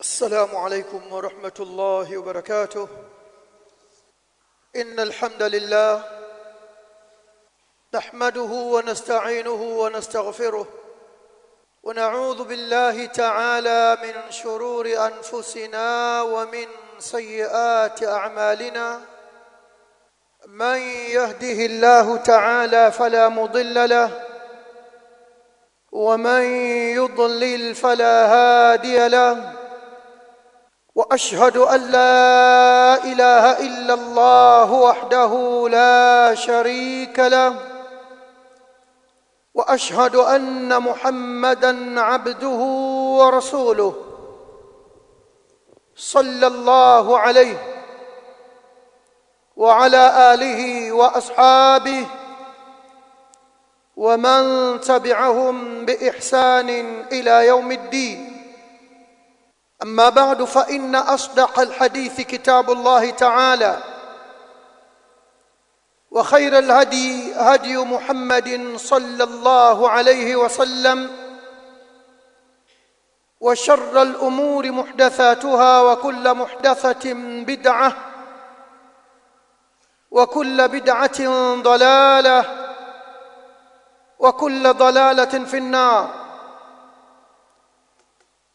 السلام عليكم ورحمة الله وبركاته. إن الحمد لله نحمده ونستعينه ونستغفره ونعوذ بالله تعالى من شرور أنفسنا ومن سيئات أعمالنا. من يهده الله تعالى فلا مضل له ومن يضلل فلا هادي له. وأشهد أن لا إله إلا الله وحده لا شريك له وأشهد أن محمدا عبده ورسوله صلى الله عليه وعلى آله وأصحابه ومن تبعهم بإحسان إلى يوم الدين. أما بعد فإن أصدق الحديث كتاب الله تعالى وخير الهدي هدي محمد صلى الله عليه وسلم وشر الأمور محدثاتها وكل محدثة بدعة وكل بدعة ضلالة وكل ضلالة في النار.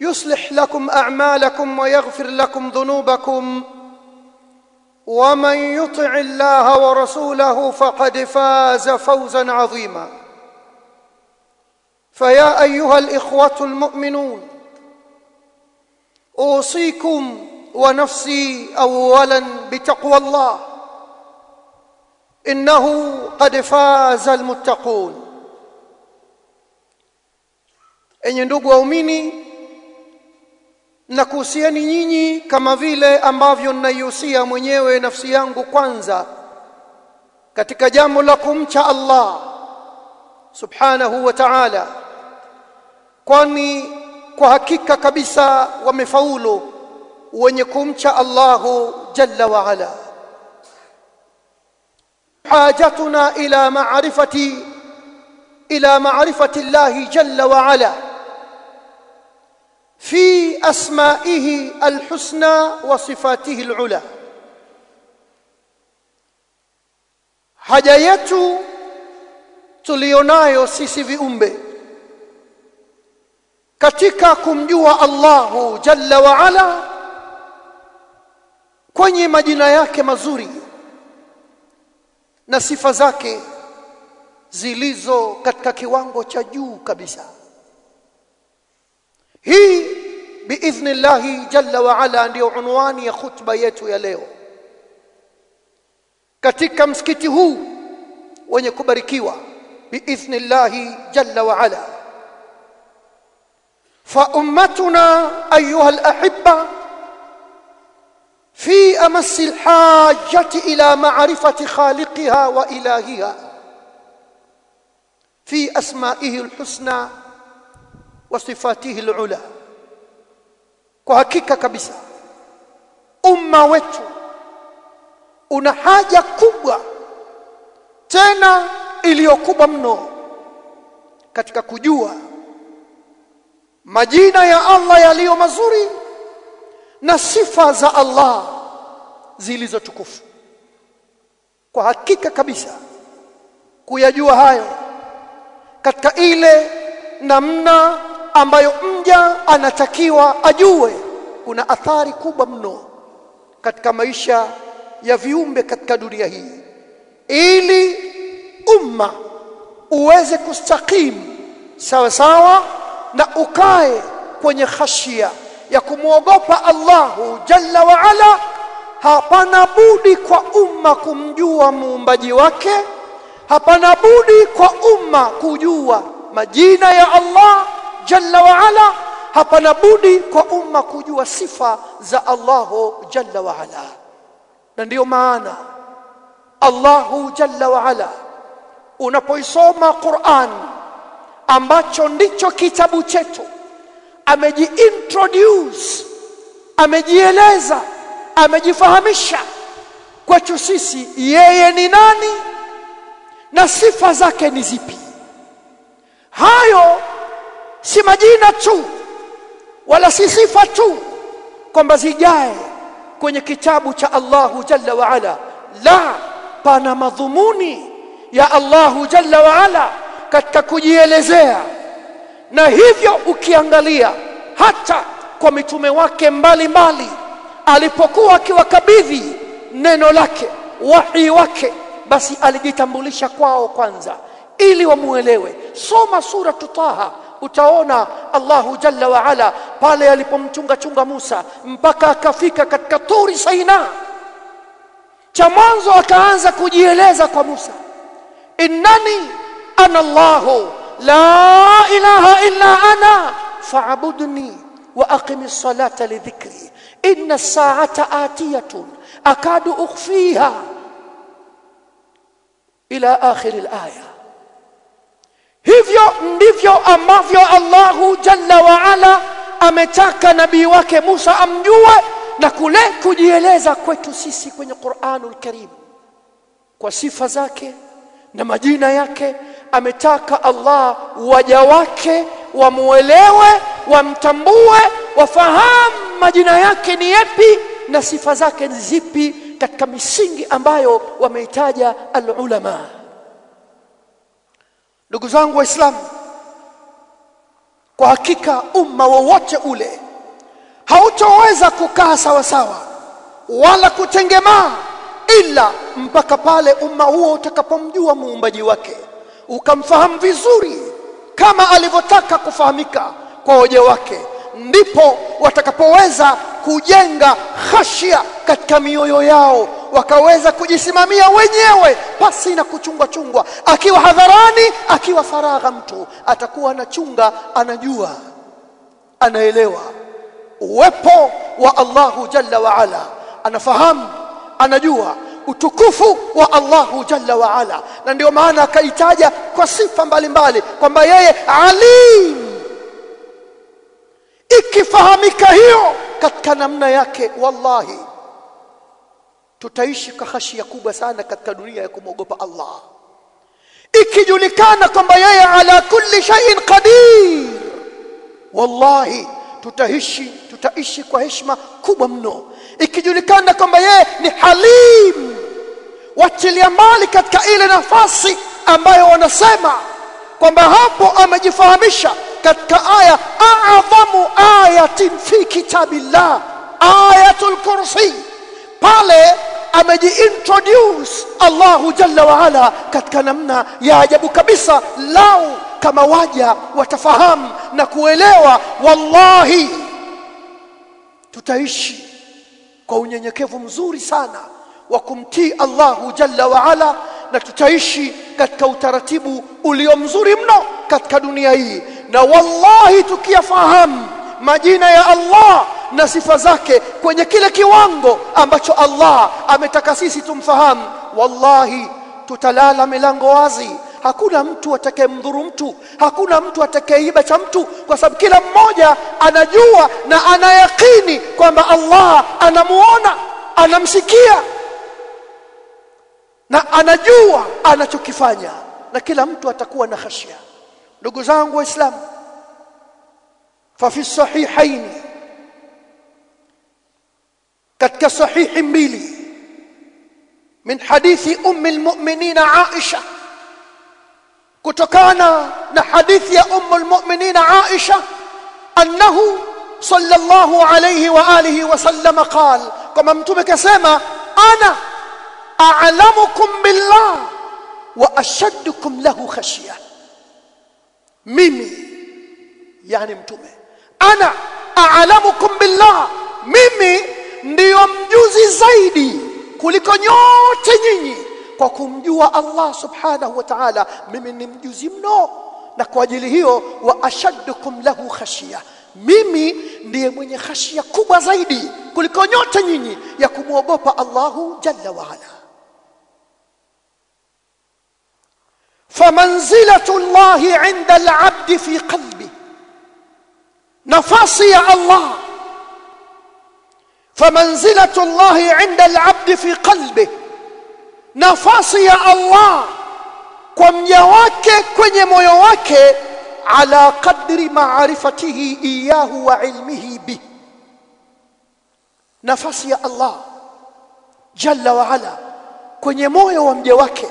يصلح لكم أعمالكم ويغفر لكم ذنوبكم. ومن يطع الله ورسوله فقد فاز فوزا عظيما. فيا أيها الإخوة المؤمنون أوصيكم ونفسي اولا بتقوى الله. إنه قد فاز المتقون. enye ndugu waumini na kuhusiani nyinyi kama vile ambavyo ninaihusia mwenyewe nafsi yangu kwanza katika jambo la kumcha Allah subhanahu wa ta'ala. Kwani kwa hakika kabisa wamefaulu wenye kumcha Allahu jalla wa ala. Hajatuna ila ma'rifati ila ma'rifati Allah jalla wa ala في اسمائه الحسنى وصفاته العلى haja yetu tulionayo sisi viumbe katika kumjua Allahu jalla wa ala kwenye majina yake mazuri na sifa zake zilizo katika kiwango cha juu kabisa Hii biidhnillahi jalla wa ala ndio unwani ya khutba yetu ya leo katika msikiti huu wenye kubarikiwa biidhnillahi jalla wa ala fa ummatuna ayuha alahibba في امس الحاجة إلى معرفه خالقها والهها في اسمائه wa sifatihi alula. Kwa hakika kabisa umma wetu una haja kubwa tena iliyokubwa mno katika kujua majina ya Allah yaliyo mazuri na sifa za Allah zilizotukufu kwa hakika kabisa kuyajua hayo katika ile namna ambayo mja anatakiwa ajue kuna athari kubwa mno katika maisha ya viumbe katika dunia hii. Ili umma uweze kustakimu sawa sawa na ukae kwenye khashia ya kumwogopa Allahu jalla wa ala hapana budi kwa umma kumjua muumbaji wake hapana budi kwa umma kujua majina ya Allah jalla wa ala hapana budi kwa umma kujua sifa za Allahu jalla wa ala. Na ndiyo maana Allahu jalla wa ala unapoisoma Qur'an ambacho ndicho kitabu chetu amejiintroduce amejieleza amejifahamisha kwetu sisi yeye ni nani na sifa zake ni zipi. Hayo si majina tu wala si sifa tu kwamba zijae kwenye kitabu cha Allahu jalla wa ala. La pana madhumuni ya Allahu jalla wa ala katika kujielezea. Na hivyo ukiangalia hata kwa mitume wake mbalimbali mbali, alipokuwa akiwakabidhi neno lake wahi wake basi alijitambulisha kwao kwanza ili wamuelewe. Soma sura Taha utaona Allahu jalla wa ala pale alipomchunga chunga Musa mpaka akafika katika turi Saina cha mwanzo akaanza kujieleza kwa Musa innani ana Allahu la ilaha illa ana fa'budni wa aqimis salata li dhikri inna as-sa'ata atiyatun akadu ukhfiha ila akhir al-aya hivyo ndivyo ambavyo Allahu jalla wa ala ametaka nabii wake Musa amjue na kule kujieleza kwetu sisi kwenye Qur'anul Karim. Kwa sifa zake na majina yake ametaka Allah waja wake wamuelewe wamtambue wafahamu majina yake ni yapi na sifa zake ni zipi katika misingi ambayo wameitaja alulama ndugu zangu waislamu kwa hakika umma wowote ule hautoweza kukaa sawa sawa wala kutengemaa ila mpaka pale umma huo utakapomjua muumbaji wake ukamfahamu vizuri kama alivyotaka kufahamika kwa hoja wake ndipo watakapoweza kujenga khashia katika mioyo yao wakaweza kujisimamia wenyewe pasi na kuchungwa chungwa. Akiwa hadharani akiwa faragha mtu atakuwa anachunga anajua anaelewa. Uwepo wa Allahu jalla wa ala anafahamu anajua. Utukufu wa Allahu jalla wa ala na ndio maana akaitaja kwa sifa mbalimbali kwamba yeye alim. Ikifahamika hiyo katika namna yake wallahi tutaishi kwa hashia kubwa sana katika dunia ya kumwogopa Allah. Ikijulikana kwamba yeye ala kulli shay'in qadir. Wallahi tutaishi tutaishi kwa heshima kubwa mno. Ikijulikana kwamba yeye ni halim. Wachilia mbali katika ile nafasi ambayo wanasema kwamba hapo amejifahamisha katika aya a'dhamu ayatin fi kitabillah ayatul kursi. Pale amejiintroduce Allahu jalla waala katika namna ya ajabu kabisa lau kama waja watafahamu na kuelewa wallahi tutaishi kwa unyenyekevu mzuri sana wa kumtii Allahu jalla waala na tutaishi katika utaratibu ulio mzuri mno katika dunia hii. Na wallahi tukiyafahamu majina ya Allah na sifa zake kwenye kile kiwango ambacho Allah ametaka sisi tumfahamu. Wallahi tutalala milango wazi. Hakuna mtu atakayemdhuru mtu hakuna mtu atakayeiba cha mtu kwa sababu kila mmoja anajua na anayakini kwamba Allah anamuona anamsikia na anajua anachokifanya na kila mtu atakuwa na khashia. Ndugu zangu waislamu fa fi sahihaini katika sahihi mbili min hadithi ummi almu'minina Aisha kutokana na hadithi ya ummu almu'minina Aisha annahu sallallahu alayhi wa alihi wa sallam qal kama mtume kasema ana a'lamukum billah wa ashaddukum lahu khashya mimi yani mtume ana a'lamukum billah mimi ndiyo mjuzi zaidi kuliko nyote nyinyi kwa kumjua Allah subhanahu wa ta'ala. Mimi ni mjuzi mno na kwa ajili hiyo wa ashaddukum lahu khashia mimi ndiye mwenye khashia kubwa zaidi kuliko nyote nyinyi ya kumwogopa Allahu jalla wa ala. Famanzilatu llahi inda alabdi fi qalbi. Nafasi ya Allah famanzilatu llahi inda alabdi fi qalbi nafasi ya Allah kwa mja wake kwenye moyo wake ala qadri ma'rifatihi iyahu wa ilmihi bi nafasi ya Allah jalla wa kwenye moyo wa mja wake.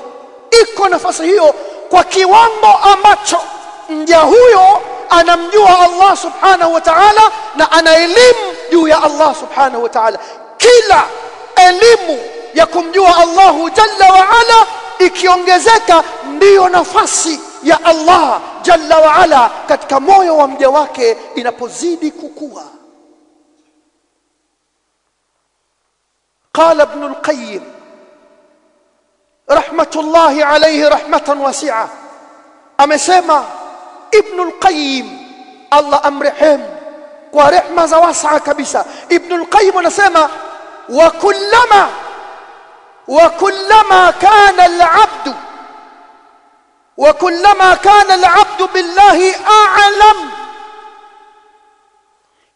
Iko nafasi hiyo kwa kiwango ambacho mja huyo anamjua Allah subhanahu wa ta'ala na ana elimu juu ya Allah subhanahu wa ta'ala kila elimu ya kumjua Allahu jalla wa ala ikiongezeka ndiyo nafasi ya Allah jalla wa ala katika moyo wa mja wake inapozidi kukua قال ابن القيم رحمة الله عليه رحمة واسعة amesema ibn al-qayyim Allah amrehemu kwa rehma za wasaa kabisa ibn al-qayyim anasema wa kullama wa kullama kana al-abdu wa kullama kana al-abdu billahi a'lam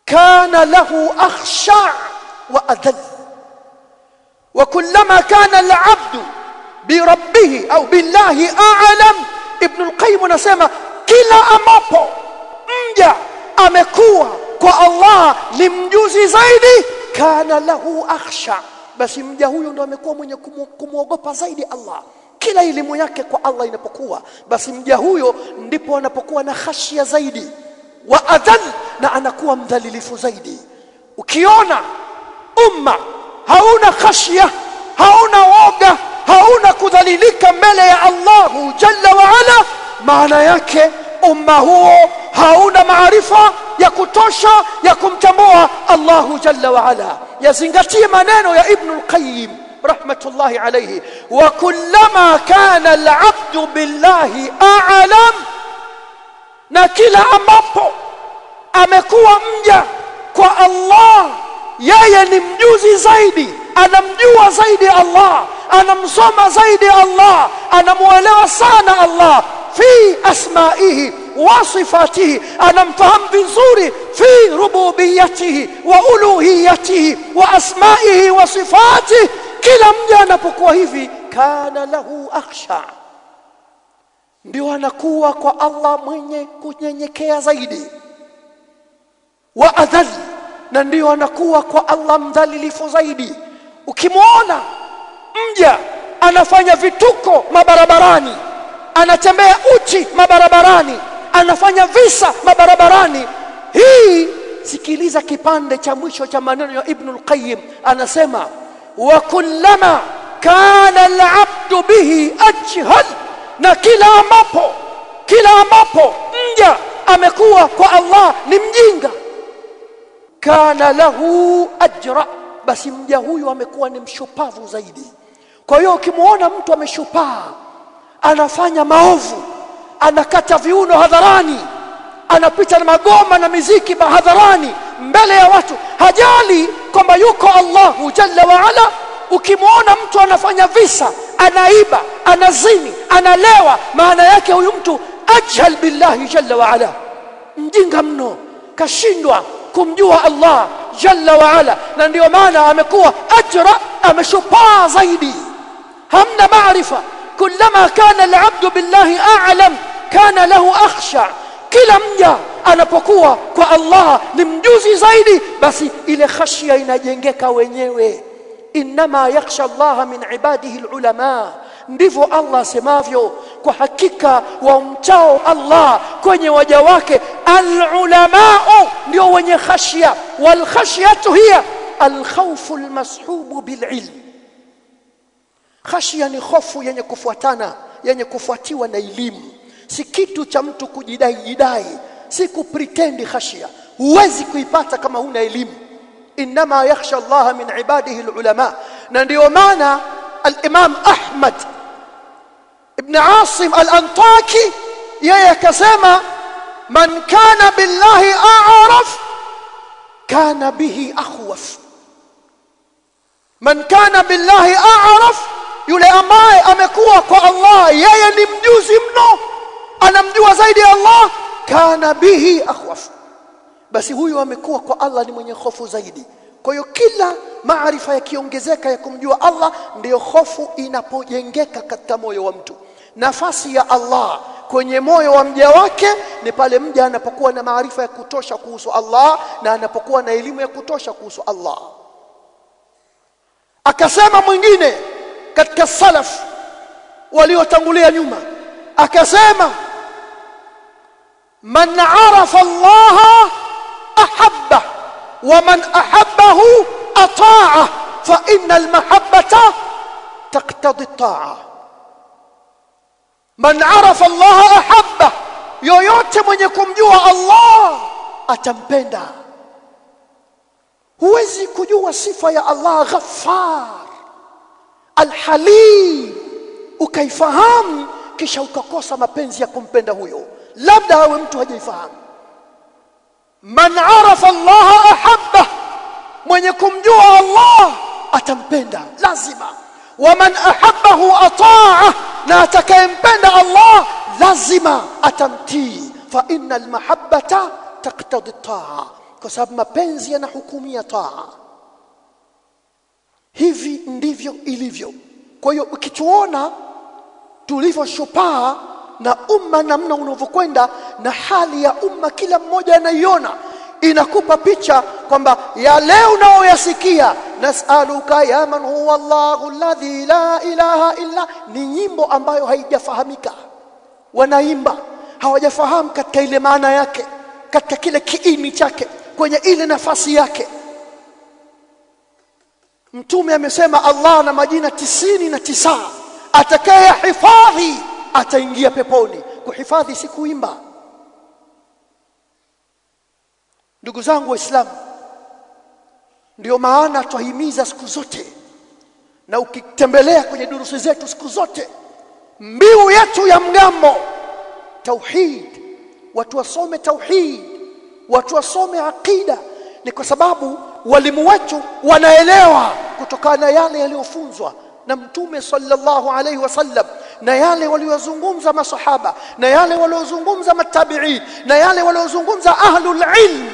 kana lahu akhsha wa adall kullama kana al-abdu بربه au billahi a'lam ibn al-qayyim anasema kila ambapo mja amekuwa kwa Allah ni mjuzi zaidi kana lahu akhsha. Basi mja huyo ndo amekuwa mwenye kumwogopa zaidi Allah. Kila elimu yake kwa Allah inapokuwa. Basi mja huyo ndipo anapokuwa na khashia zaidi wa adhal na anakuwa mdhalilifu zaidi. Ukiona umma hauna khashia hauna woga hauna kudhalilika mbele ya Allahu jalla wa ala maana yake umma huo hauna maarifa ya kutosha ya kumtambua Allahu jalla wa ala. Yazingatie maneno ya Ibn al-Qayyim rahmatullahi alayhi. Wa kullama kana al-'abdu billahi a'lam. Na kila ambapo amekuwa mja kwa Allah yeye ni mjuzi zaidi. Anamjua zaidi Allah anamsoma zaidi Allah anamuelewa sana Allah. Fi asmaihi wa sifatihi anamfahamu vizuri fi rububiyatihi wa uluhiyatihi wa asmaihi wa sifatihi kila mja anapokuwa hivi kana lahu akhsha ndio anakuwa kwa Allah mwenye kunyenyekea zaidi wa adhal na ndio anakuwa kwa Allah mdhalilifu zaidi. Ukimwona mja anafanya vituko mabarabarani anatembea uchi mabarabarani anafanya visa mabarabarani. Hii sikiliza kipande cha mwisho cha maneno ya Ibn al-Qayyim. Anasema wa kullama kana al-abdu bihi ajhal. Na kila ambapo kila ambapo mja amekuwa kwa Allah ni mjinga. Kana lahu ajra. Basi mja huyu amekuwa ni mshupavu zaidi. Kwa hiyo ukimuona mtu ameshupaa anafanya maovu anakata viuno hadharani anapita na magoma na miziki hadharani mbele ya watu hajali kwamba yuko Allahu jalla wa ala. Ukimwona mtu anafanya visa anaiba anazini analewa maana yake huyu mtu ajhal billahi jalla wa ala. Mjinga mno kashindwa kumjua Allah jalla wa ala. Na ndio maana amekuwa ajra ameshupaa zaidi. Hamna maarifa. Kulama kana alabdu billahi a'lam kana lahu akhsha. Kila mja anapokuwa kwa Allah ni mjuzi zaidi basi ile khashia inajengeka wenyewe. Inma yakhsha Allah min ibadihi alulama. Ndivyo Allah asemavyo kwa hakika wamchao Allah kwenye waja wake alulamau ndio wenye khashia wal khashyatu hiya alkhawfu almashubu bililm. Khashia ni hofu yenye kufuatana yenye kufuatiwa na elimu si kitu cha mtu kujidai jidai si kupretendi khashia. Huwezi kuipata kama huna elimu. Inma yakhsha Allah min ibadihi alulama. Na ndio maana al-Imam Ahmad ibn Asim al-Antaki yeye akasema man kana billahi a'raf kana bihi akhwaf. Man kana billahi a'raf yule ambaye amekuwa kwa Allah yeye ni mjuzi mno anamjua zaidi Allah. Kana bihi akhwaf basi huyu amekuwa kwa Allah ni mwenye hofu zaidi. Kwa hiyo kila maarifa yakiongezeka ya kumjua Allah ndiyo hofu inapojengeka katika moyo wa mtu. Nafasi ya Allah kwenye moyo wa mja wake ni pale mja anapokuwa na maarifa ya kutosha kuhusu Allah na anapokuwa na elimu ya kutosha kuhusu Allah. Akasema mwingine katika salaf waliotangulia nyuma. Akasema man arafa Allah ahabba wa man ahabbahu ataa fa inna almahabbata taqtadi at-ta'a man arafa Allah ahabba yoyote mwenye kumjua Allah atampenda. Huwezi kujua sifa ya Allah ghaffar alhalim. Ukaifahamu kisha ukakosa mapenzi ya kumpenda huyo labda awe mtu hajaifahamu. Man arafa Allah ahabba mwenye kumjua Allah atampenda lazima. Wa man ahabbahu ataa na atakayempenda Allah lazima atamtii. Fa innal mahabbata taqtadi taa kwa sababu mapenzi yanahukumia taa. Hivi ndivyo ilivyo. Kwa hiyo ukituona tulivyoshupaa na umma namna unavyokwenda na hali ya umma kila mmoja anaiona inakupa picha kwamba yale unaoyasikia nasaluka ya man huwa Allahu alladhi la ilaha illa ni nyimbo ambayo haijafahamika. Wanaimba hawajafahamu katika ile maana yake katika kile kiini chake kwenye ile nafasi yake. Mtume amesema Allah na majina tisini na tisa atakaye hifadhi ataingia peponi kuhifadhi si kuimba ndugu zangu waislamu ndio maana twahimiza siku zote na ukitembelea kwenye durusi zetu siku zote mbiu yetu ya mgambo tauhid watu wasome tauhid watu wasome aqida ni kwa sababu walimu wetu wanaelewa kutokana na yale yaliyofunzwa na mtume sallallahu alaihi wasallam na yale waliozungumza masahaba na yale waliozungumza matabiin na yale waliozungumza ahlul ilm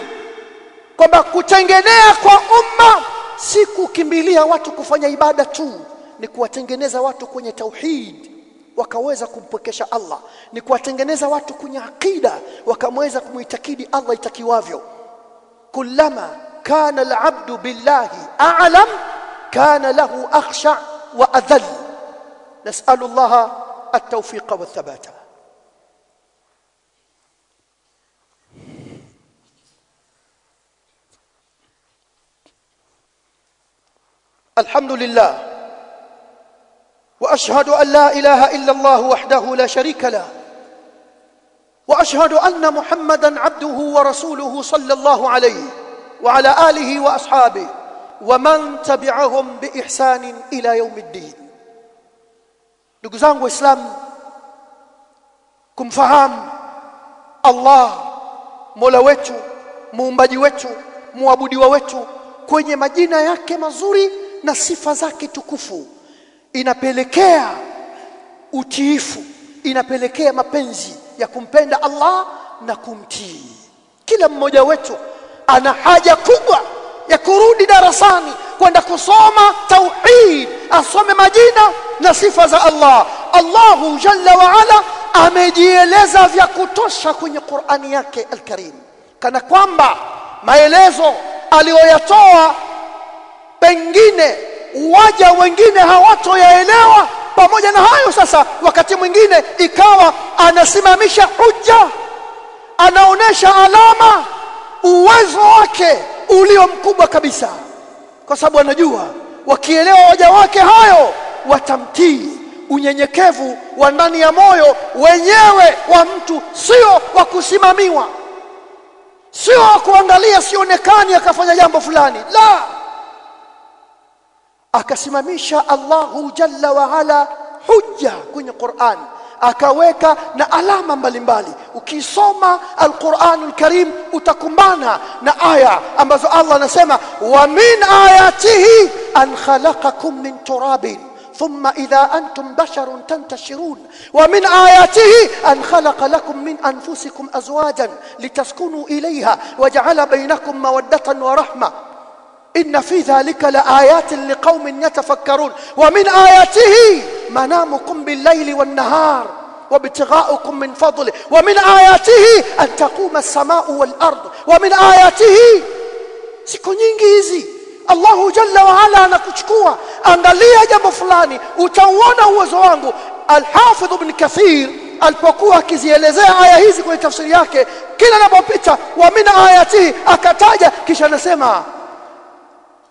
kwamba kutengenea kwa umma si kukimbilia watu kufanya ibada tu ni kuwatengeneza watu kwenye tauhid wakaweza kumpwekesha Allah ni kuwatengeneza watu kwenye akida wakamweza kumuitakidi Allah itakiwavyo. Kullama kana alabdu billahi a'lam kana lahu akhsha nas'alu Allah at-tawfiq wa thabata الحمد لله. وأشهد أن لا إله إلا الله وحده لا شريك له. وأشهد أن محمدا عبده ورسوله صلى الله عليه وعلى آله وأصحابه. waman tabi'ahum biihsanin ila yaumiddin ndugu zangu waislamu kumfahamu Allah Mola wetu muumbaji wetu muabudiwa wetu kwenye majina yake mazuri na sifa zake tukufu inapelekea utiifu inapelekea mapenzi ya kumpenda Allah na kumtii. Kila mmoja wetu ana haja kubwa ya kurudi darasani kwenda kusoma tauhid asome majina na sifa za Allah. Allahu jalla wa ala amejieleza vya kutosha kwenye Qur'ani yake al-Karim. Kana kwamba maelezo aliyoyatoa pengine waja wengine hawatoyaelewa. Pamoja na hayo sasa wakati mwingine ikawa anasimamisha hujja anaonesha alama uwezo wake ulio mkubwa kabisa kwa sababu anajua wakielewa waja wake hayo watamtii unyenyekevu wa ndani ya moyo wenyewe wa mtu sio wa kusimamiwa sio wa kuangalia sionekani akafanya jambo fulani la! Akasimamisha Allahu jalla wa ala hujja kwenye Qur'an akaweka na alama mbalimbali ukisoma alquranul karim utakumbana na aya ambazo Allah anasema wa min ayatihi an khalaqakum min turabin ثم إذا أنتم بشر تنتشرون ومن آياته أن خلق لكم من أنفسكم أزواجا لتسكنوا إليها وجعل بينكم مودة ورحمة إن في ذلك لآيات لقوم يتفكرون. ومن آياته منامكم بالليل والنهار وابتغاؤكم من فضله. ومن آياته أن تقوم السماء والأرض. ومن آياته سيكون إنجيزي الله جل وعلا أنا كتكوة أن لي جنب فلاني وتوانا وزوانه الحافظ بن كثير alipokuwa akizielezea aya hizi kwenye tafsiri yake kila anapopita wa min ayatihi akataja kisha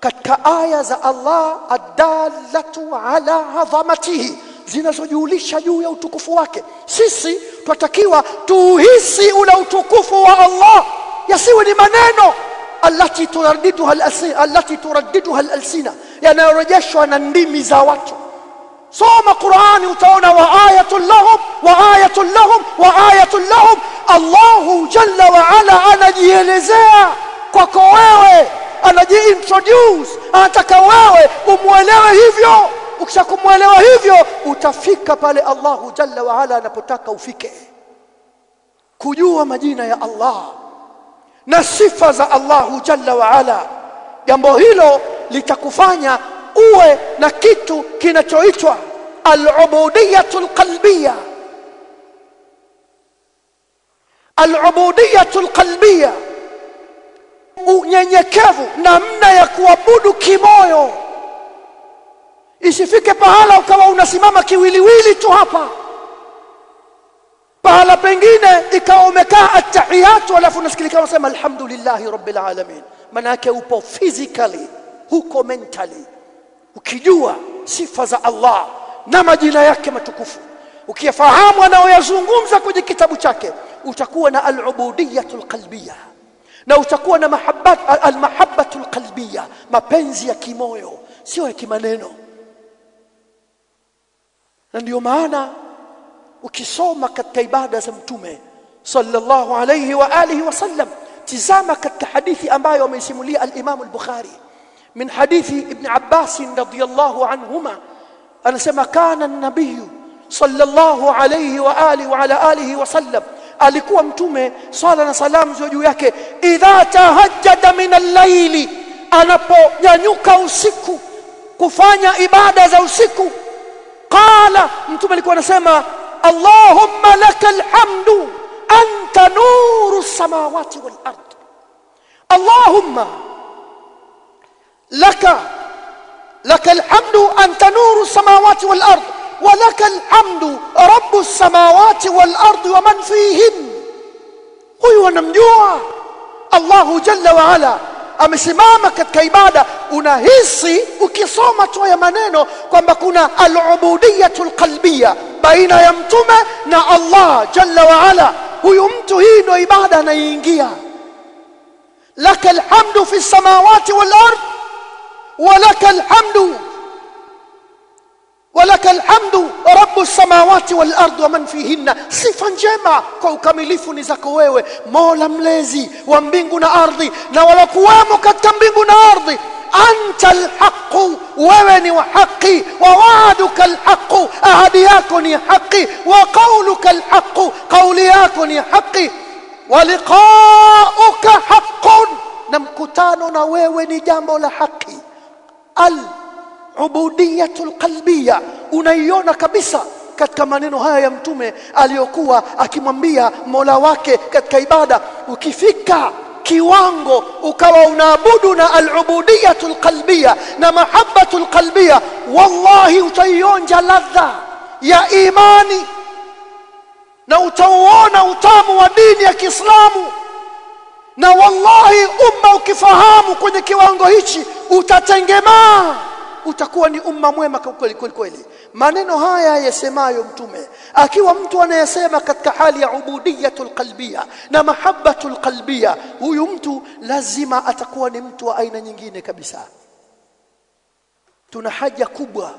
katika aya za Allah adallatu ala adhamatihi zinazojulisha juu ya utukufu wake. Sisi twatakiwa tuhisi ule utukufu wa Allah yasiwe ni maneno. Allati turaddiduha al-alsina turaddiduha al-alsina yanayorejeshwa na ndimi za watu. Soma Qur'ani utaona wa ayatul lahum wa ayatul lahum wa ayatul lahum. Allahu jalla wa ala anajielezea kwako wewe anajiintroduce anataka wewe umwelewe hivyo. Ukishakumwelewa hivyo utafika pale Allahu jalla wa ala anapotaka ufike. Kujua majina ya Allah na sifa za Allahu jalla wa ala. Jambo hilo litakufanya uwe na kitu kinachoitwa al-ubudiyatul qalbiyya. Al-ubudiyatul qalbiyya unyenyekevu namna ya kuabudu kimoyo. Isifike pahala ukawa unasimama kiwiliwili tu hapa. Pahala pengine ikawa umekaa attahiyatu alafu unasikilika unasema alhamdulillahi rabbil alamin. Maana yake upo physically huko mentally. Ukijua sifa za Allah na majina yake matukufu. Ukiyafahamu anayoyazungumza kwenye kitabu chake utakuwa na al-ubudiyatul qalbiyya na utakuwa na mahabbat al-mahabbatul qalbiyya mapenzi ya kimoyo sio ya kimaneno na ndio maana ukisoma katika ibada za mtume sallallahu alayhi wa alihi wasallam tizama katika hadithi ambayo ameisimulia al-Imam al-Bukhari min hadithi ibn Abbas radiyallahu anhuma anasema kana an-nabiy sallallahu alayhi wa alihi wa ala alihi wasallam alikuwa mtume swala na salam zio juu yake idha tahajjada min al-laili anaponyanyuka usiku kufanya ibada za usiku. Qala mtume alikuwa anasema allahumma lakal hamdu anta nuru samawati wal ard. Allahumma laka lakal hamdu anta nuru samawati wal ard ولك الحمد رب السماوات والارض ومن فيهن huyu anamjua Allahu jalla wa ala amesimama katika ibada unahisi ukisoma tu ya maneno kwamba kuna al-ubudiyatul qalbiyya baina ya mtume na Allah jalla wa ala huyu mtu hii ndio ibada anaingia laka alhamdu fi samawati wal ard wa ولك الحمد رب السماوات والأرض ومن فيهن. صفه جمع كوكمليف نزك ووي مولا ملزي ومبينغنا أرضي. نولقوامك تمبينغنا أرضي. أنت الحق. ووني وحقي. ووعدك الحق. اهدياكني حقي. وقولك الحق. قولياكني حقي. ولقاؤك حق. نمكتان ووني جامل حقي ubudiyatul qalbiyya. Unaiona kabisa katika maneno haya ya mtume aliyokuwa akimwambia Mola wake katika ibada ukifika kiwango ukawa unaabudu na al-ubudiyatul qalbiyya na mahabbatul qalbiyya wallahi utaionja ladha ya imani na utauona utamu wa dini ya Kiislamu. Na wallahi umma ukifahamu kwenye kiwango hichi utatengemaa utakuwa ni umma mwema kweli kweli kweli. Maneno haya yasemayo mtume akiwa mtu anayesema katika hali ya ubudiyatul qalbia na mahabbatul qalbia huyu mtu lazima atakuwa ni mtu wa aina nyingine kabisa. Tuna haja kubwa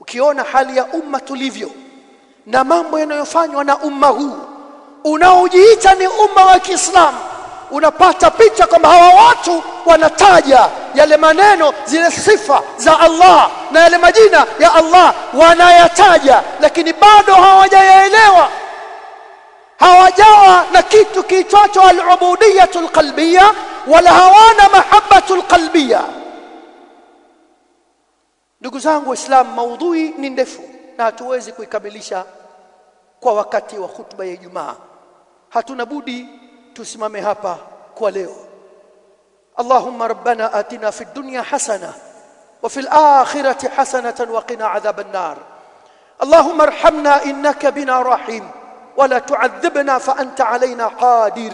ukiona hali ya umma tulivyo na mambo yanayofanywa na umma huu unaojiita ni umma wa Kiislamu unapata picha kwamba hawa watu wanataja yale maneno zile sifa za Allah na yale majina ya Allah wanayataja lakini bado hawajayaelewa. Hawajawa na kitu kiitwacho al-ubudiyatul qalbiyya wala hawana mahabbatul qalbiyya. Ndugu zangu waislamu maudhui ni ndefu na hatuwezi kuikamilisha kwa wakati wa hutuba ya Ijumaa. Hatuna budi tusimame hapa kwa leo. اللهم ربنا آتنا في الدنيا حسنة وفي الآخرة حسنة وقنا عذاب النار اللهم ارحمنا إنك بنا رحيم ولا تعذبنا فأنت علينا قادر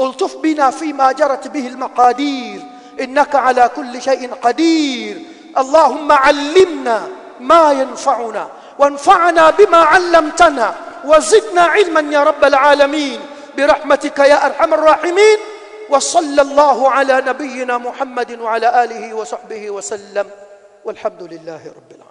الطف بنا فيما جرت به المقادير إنك على كل شيء قدير اللهم علمنا ما ينفعنا وانفعنا بما علمتنا وزدنا علما يا رب العالمين برحمتك يا أرحم الراحمين وصلى الله على نبينا محمد وعلى آله وصحبه وسلم والحمد لله رب العالمين.